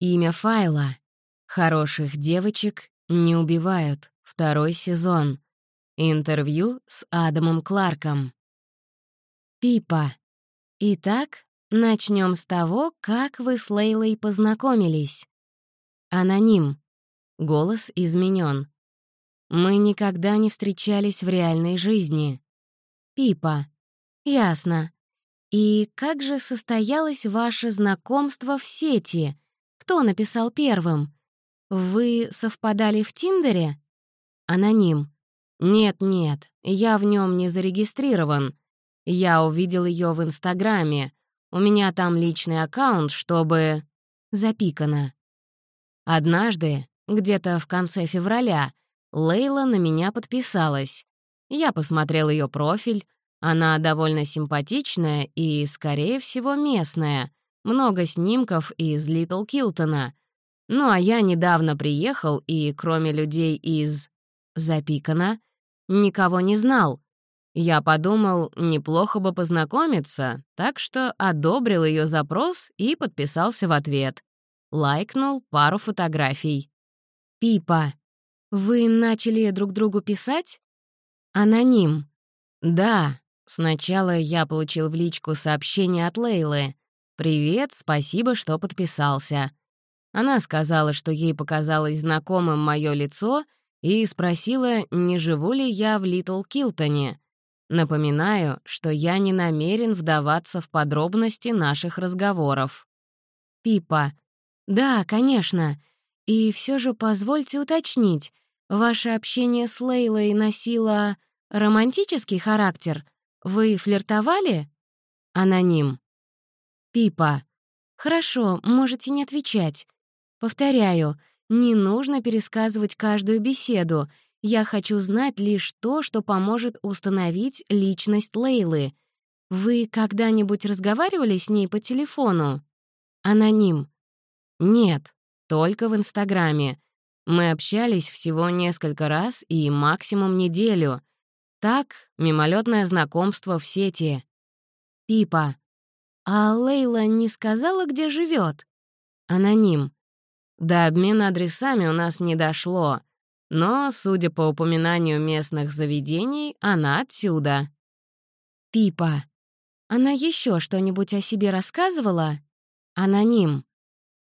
Имя файла. Хороших девочек не убивают. Второй сезон. Интервью с Адамом Кларком. Пипа. Итак, начнем с того, как вы с Лейлой познакомились. Аноним. Голос изменен. Мы никогда не встречались в реальной жизни. Пипа. Ясно. И как же состоялось ваше знакомство в сети? Кто написал первым? Вы совпадали в Тиндере? Аноним. Нет-нет, я в нем не зарегистрирован. Я увидел ее в Инстаграме. У меня там личный аккаунт, чтобы... Запикано. Однажды, где-то в конце февраля, Лейла на меня подписалась. Я посмотрел ее профиль. Она довольно симпатичная и, скорее всего, местная. Много снимков из Литл Килтона. Ну а я недавно приехал, и кроме людей из... Запикана, никого не знал. Я подумал, неплохо бы познакомиться, так что одобрил ее запрос и подписался в ответ. Лайкнул пару фотографий. «Пипа, вы начали друг другу писать?» «Аноним». «Да, сначала я получил в личку сообщение от Лейлы. «Привет, спасибо, что подписался». Она сказала, что ей показалось знакомым мое лицо, и спросила, не живу ли я в Литл Килтоне. Напоминаю, что я не намерен вдаваться в подробности наших разговоров. Пипа. «Да, конечно. И все же позвольте уточнить, ваше общение с Лейлой носило романтический характер? Вы флиртовали?» Аноним. Пипа. «Хорошо, можете не отвечать. Повторяю, не нужно пересказывать каждую беседу. Я хочу знать лишь то, что поможет установить личность Лейлы. Вы когда-нибудь разговаривали с ней по телефону? Аноним. Нет, только в Инстаграме. Мы общались всего несколько раз и максимум неделю. Так, мимолетное знакомство в сети. Пипа. А Лейла не сказала, где живет? Аноним. До обмена адресами у нас не дошло, но, судя по упоминанию местных заведений, она отсюда. Пипа. Она еще что-нибудь о себе рассказывала? Аноним.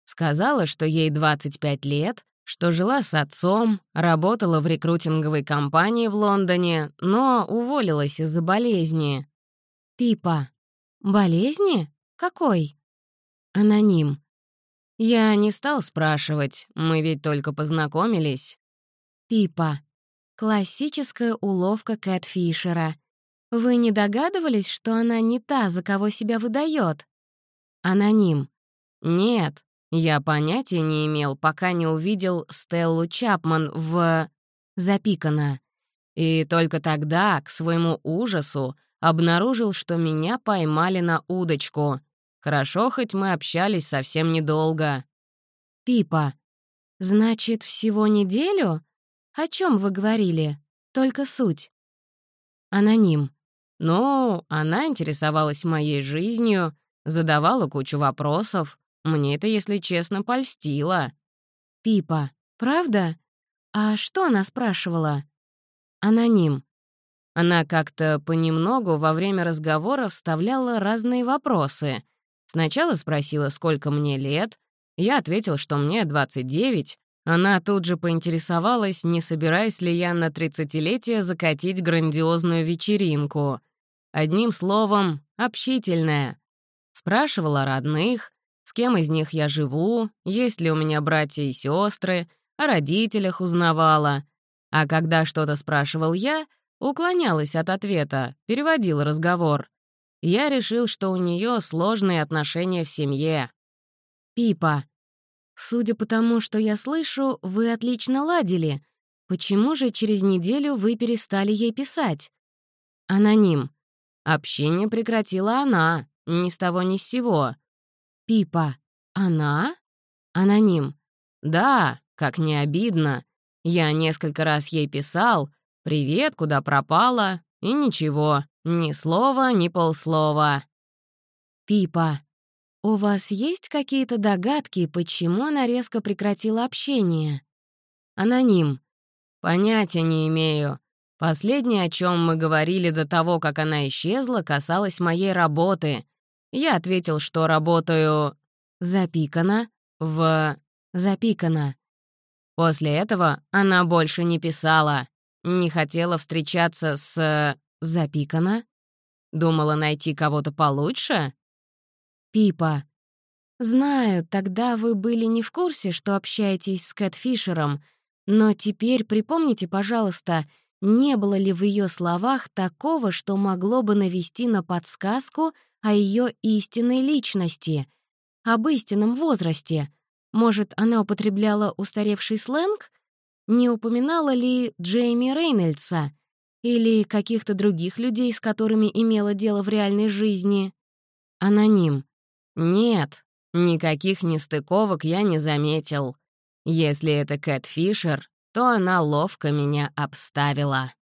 Сказала, что ей 25 лет, что жила с отцом, работала в рекрутинговой компании в Лондоне, но уволилась из-за болезни. Пипа. Болезни? Какой? Аноним. Я не стал спрашивать, мы ведь только познакомились. Пипа. Классическая уловка Кэт Фишера. Вы не догадывались, что она не та, за кого себя выдает? Аноним. Нет, я понятия не имел, пока не увидел Стеллу Чапман в... Запикано. И только тогда, к своему ужасу, обнаружил, что меня поймали на удочку — Хорошо, хоть мы общались совсем недолго. Пипа. Значит, всего неделю? О чем вы говорили? Только суть. Аноним. Ну, она интересовалась моей жизнью, задавала кучу вопросов. Мне это, если честно, польстило. Пипа. Правда? А что она спрашивала? Аноним. Она как-то понемногу во время разговора вставляла разные вопросы, Сначала спросила, сколько мне лет. Я ответил, что мне 29. Она тут же поинтересовалась, не собираюсь ли я на тридцатилетие закатить грандиозную вечеринку. Одним словом, общительная. Спрашивала родных, с кем из них я живу, есть ли у меня братья и сестры, о родителях узнавала. А когда что-то спрашивал я, уклонялась от ответа, переводила разговор я решил, что у нее сложные отношения в семье. Пипа. Судя по тому, что я слышу, вы отлично ладили. Почему же через неделю вы перестали ей писать? Аноним. Общение прекратила она, ни с того ни с сего. Пипа. Она? Аноним. Да, как не обидно. Я несколько раз ей писал «Привет, куда пропала?» и ничего. Ни слова, ни полслова. Пипа. «У вас есть какие-то догадки, почему она резко прекратила общение?» «Аноним. Понятия не имею. Последнее, о чем мы говорили до того, как она исчезла, касалось моей работы. Я ответил, что работаю... Запикано. В... Запикано. После этого она больше не писала. Не хотела встречаться с... Запикано. Думала найти кого-то получше? Пипа. Знаю, тогда вы были не в курсе, что общаетесь с Кэт Фишером, но теперь припомните, пожалуйста, не было ли в ее словах такого, что могло бы навести на подсказку о ее истинной личности, об истинном возрасте? Может, она употребляла устаревший сленг? Не упоминала ли Джейми Рейнольдса или каких-то других людей, с которыми имела дело в реальной жизни? Аноним. Нет, никаких нестыковок я не заметил. Если это Кэт Фишер, то она ловко меня обставила.